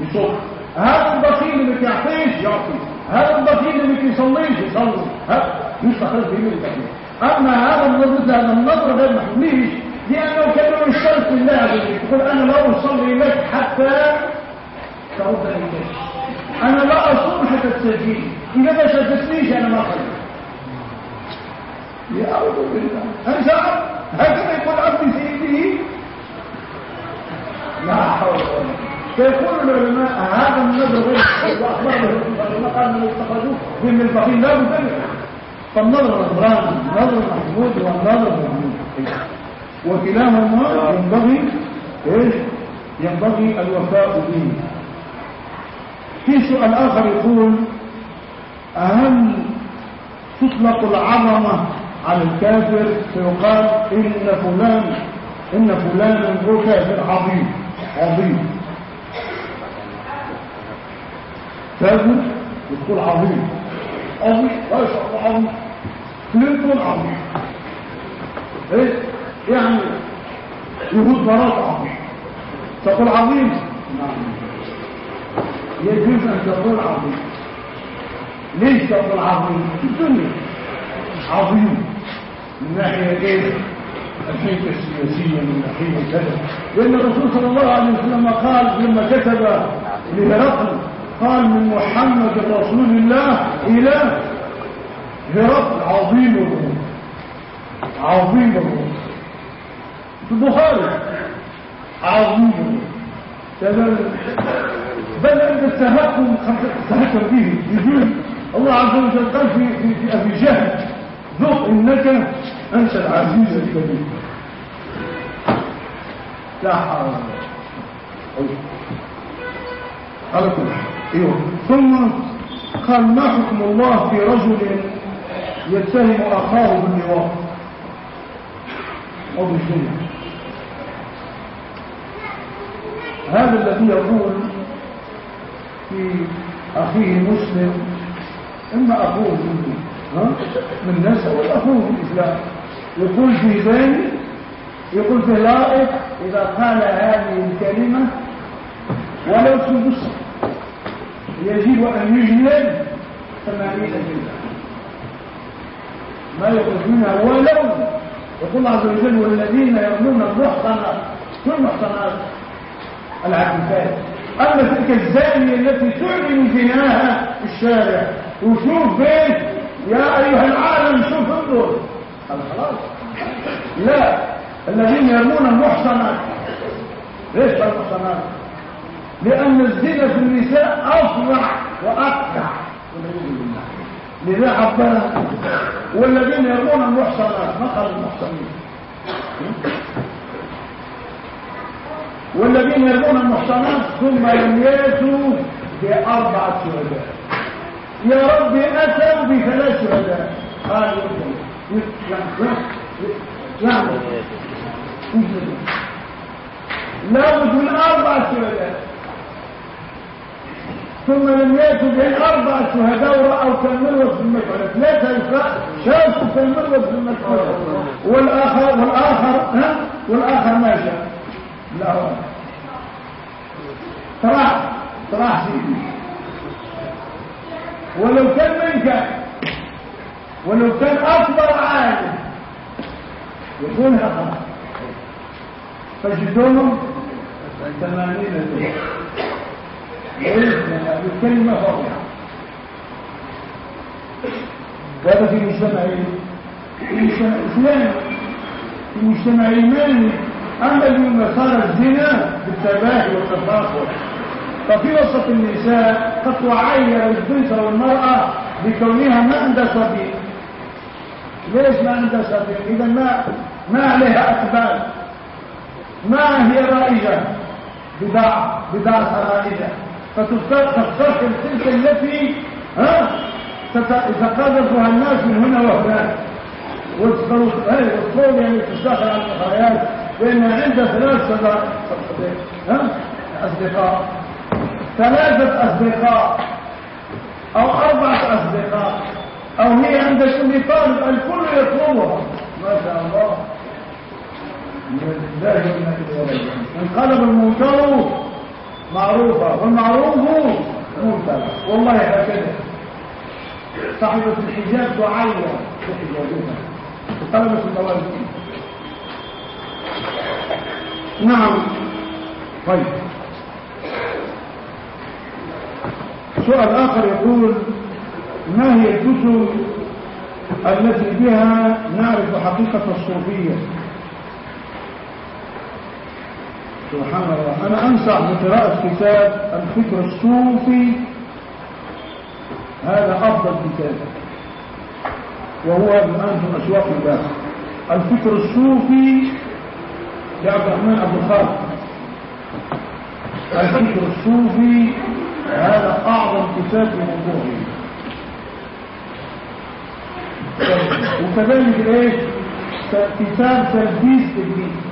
يصوم. هذا البخيل اللي يعطيش يعطي. هذا البخيل اللي يصليش يصلي. يستخرج به من البخيل أما هذا النظر هذا النظر غير محميش لأنه كان يشترط الله يقول أنا لا أصلي لك حتى تعود إليك. أنا لا أصوم حتى تسجيل إذا ما شدتنيش أنا ما أخلي يا أعوذ بالله. أنت هكذا يقول عبد سيده لا حول ولا فيقول العلماء هذا النظر غير وأخبار العلماء قال من اتخذوه من البخيل لا بد فالنظر نظران نظر محمود والنظر محمود. وكلاهما ينبغي إيش؟ ينبغي الوفاء به. في سؤال آخر يقول هل تطلق العظمة على الكافر؟ فيقال إن فلان إن فلان هو كافر عظيم عظيم. كافر يقول عظيم. عظيم ما شاء الله عظيم. كلينتون عظيم. إيه؟ يعني يهود مرات عظيم. تقول عظيم؟ نعم. يجوز أن تقول عظيم. ليش تقول عظيم؟ الدنيا. عظيم. من ناحية إيه؟ الحيث السياسية من ناحية كذا. لأن الرسول صلى الله عليه وسلم قال لما كتب لهرقل قال من محمد رسول الله إلى هرقل عظيم الروم عظيم الروم في البخاري. عظيم بل عند التهكم تهكم به يقول الله عز وجل قال في, في, أبي جهل ذوق إنك أنت العزيز الكبير. لا كل أيوه. ثم قال ما حكم الله في رجل يتهم أخاه بالنواق أو بالزنا هذا الذي يقول في أخيه مسلم اما أخوه منه من نسب واخوه في الاسلام يقول في ذلك يقول في لائق إذا قال هذه الكلمة ولو سدس يجب أن يجلد ثمانين جلده ما يخرج منها ولو يقول عز وجل والذين يرمون المحصنات شو المحصنات العفيفات أما تلك الزانية التي تعلن زناها في الشارع وشوف بيت. يا أيها العالم شوف انظر. خلاص لا. الذين يرمون المحصنات. ليش المحصنات؟ لأن الزنا في النساء افرح وأقطع. لذا عبرها والذين يرمون المحصنات نقل المحصنين. والذين يرمون المحصنات ثم لم يأتوا بأربعة شهداء. يا ربي أتوا بثلاث شهداء. قال لابد من أربع شهداء. ثم لم يأتوا بين أربع شهداء ورأوا كالمروة في المشعلة ثلاثة شافوا كالمروة في المشعلة والآخر والآخر ها؟ والآخر ما شاف لا صراح صراح سيدي ولو كان منك ولو كان أكبر عالم. يكون هذا. فجدونهم ثمانين. دولار بالكلمة فاضحة وهذا في المجتمع في في المجتمع الإيماني أما اليوم صار الزنا بالتباهي والتفاخر. ففي وسط النساء قد تعير البنت والمرأة بكونها ما عندها صديق ليش ما عندها صديق إذا ما ما عليها أقبال. ما هي رائجة؟ بضاعة بضاعة رائجة. فتفتخر تلك التي ها؟ يتقاذفها الناس من هنا وهناك والصوم يعني تستخر على الأخريات بأن عند ثلاث أصدقاء. ثلاثة أصدقاء. أو أربعة أصدقاء. أو هي عند طالب الكل يطلبها ما شاء الله. انقلب المنكر. معروفة. والمعروف منكر والله هكذا صاحبة الحجاب تعين بحجابها طلبة الموالد نعم. طيب. سؤال آخر يقول ما هي الكتب التي بها نعرف حقيقة الصوفية؟ سبحان الله. أنا أنصح بقراءة كتاب الفكر الصوفي. هذا أفضل كتاب. وهو الآن في أسواق الباب الفكر الصوفي لعبد الرحمن أبو خالد الفكر الصوفي هذا أعظم كتاب في موضوعه. وكذلك إيش؟ كتاب تلبيس ابليس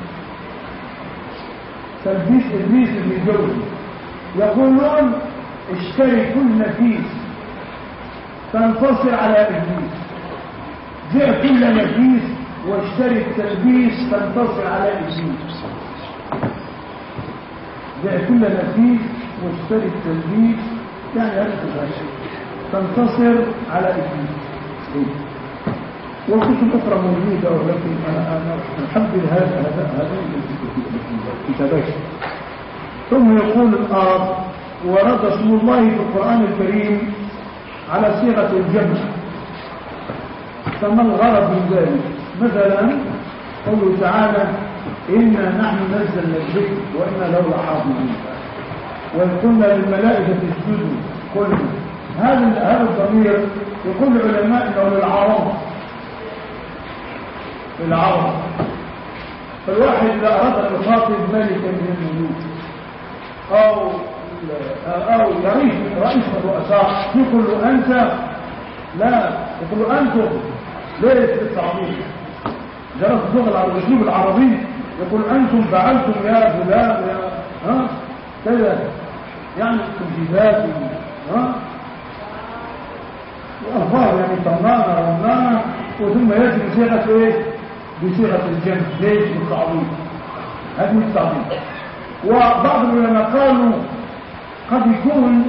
تلبيس إبليس ابن الجوزي يقولون اشتري كل نفيس تنتصر على إبليس. جاء كل نفيس واشتري التلبيس تنتصر على إبليس. جاء كل نفيس واشتري التلبيس يعني هذا تنتصر على إبليس. وكتب أخرى موجودة ولكن أنا أنا أحبذ هذا هذا. الكتابات ثم يقول الآب ورد اسم الله في القرآن الكريم على صيغة الجمع. فما الغرض من ذلك؟ مثلا قوله تعالى إنا نحن نزلنا الذكر وإنا له لحافظون. وإن قلنا للملائكة اسجدوا كل هذا هذا الضمير يقول العلماء انه للعرب للعرب. فالواحد إذا أراد أن يخاطب ملكا من الملوك أو أو رئيس رئيس الرؤساء يقول له أنت لا يقول له أنتم ليس بالتعظيم درس اللغة العربية الاسلوب العربي يقول أنتم فعلتم يا فلان يا ها؟ كذا يعني التوجيهات ها؟ وألفاظ يعني طمانة رمانة وثم يأتي بصيغة إيه؟ بصيغة الجمع. ليش بالتعظيم؟ هذه التعظيم. وبعض العلماء قالوا قد يكون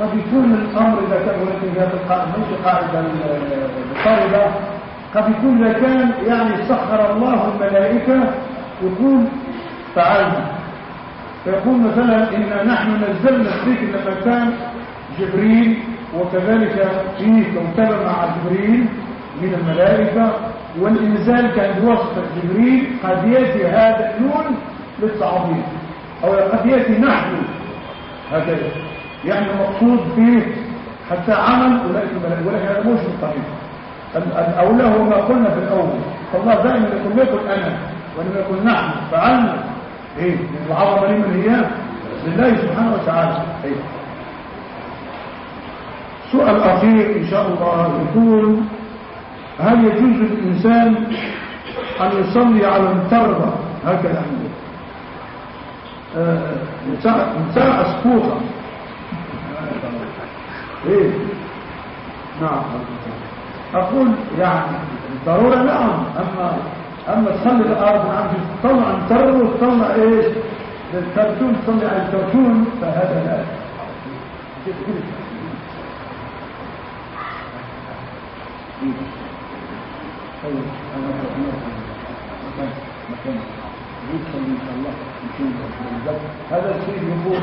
قد يكون الأمر إذا كان ولكن هذا القاعدة ليس قاعدة الطالبة قد يكون إذا كان يعني سخر الله الملائكة يقول فعلنا فيقول مثلا إن نحن نزلنا الذكر لما كان جبريل وكذلك فيه كوكبة مع جبريل من الملائكة والإنزال كان بواسطة جبريل قد يأتي هذا النون للتعظيم أو قد يأتي نحن هكذا. يعني المقصود فيه حتى عمل أولئك الملائكة ولكن هذا مش الطريق الأولى ما قلنا في الأول. فالله دائما يقول يقول أنا ولم يقول نحن. فعلنا. إيه؟ العظمة لمن هي لله سبحانه وتعالى. إيه؟ سؤال أخير إن شاء الله يقول هل يجوز للإنسان أن يصلي على التربة هكذا عنده مساء أسفوخة إيه؟ نعم. أقول يعني ضرورة نعم. أما أما تصلي الأرض نعم تطلع التربة وتطلع إيش؟ الكرتون تصلي على الكرتون فهذا لا. طيب أنا مكان مكان يدخل ان شاء الله يكون هذا الشيء يقول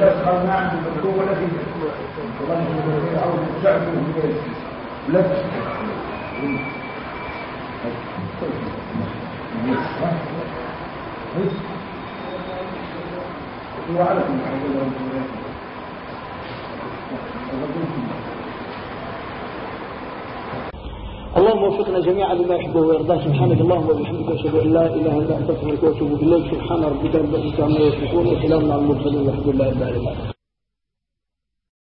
لا تخلنا عنده مكتوب ولا في والله أو تعرفوا لا وعليكم اللهم وفقنا جميعا لما يحبه ويرضاه. سبحانك اللهم وبحمدك أشهد أن لا إله إلا أنت أستغفرك وأتوب إليك. سبحان ربك رب العزة عما يصفون وسلام على المرسلين والحمد لله رب العالمين.